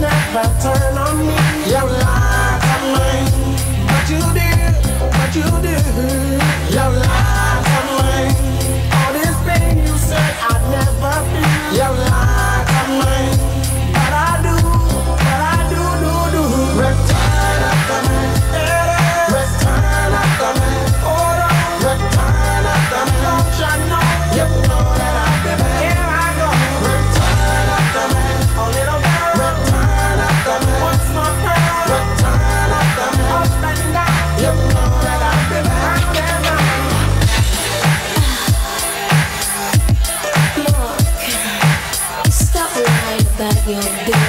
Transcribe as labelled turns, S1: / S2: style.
S1: never turn on me. You but you did, but you did.
S2: your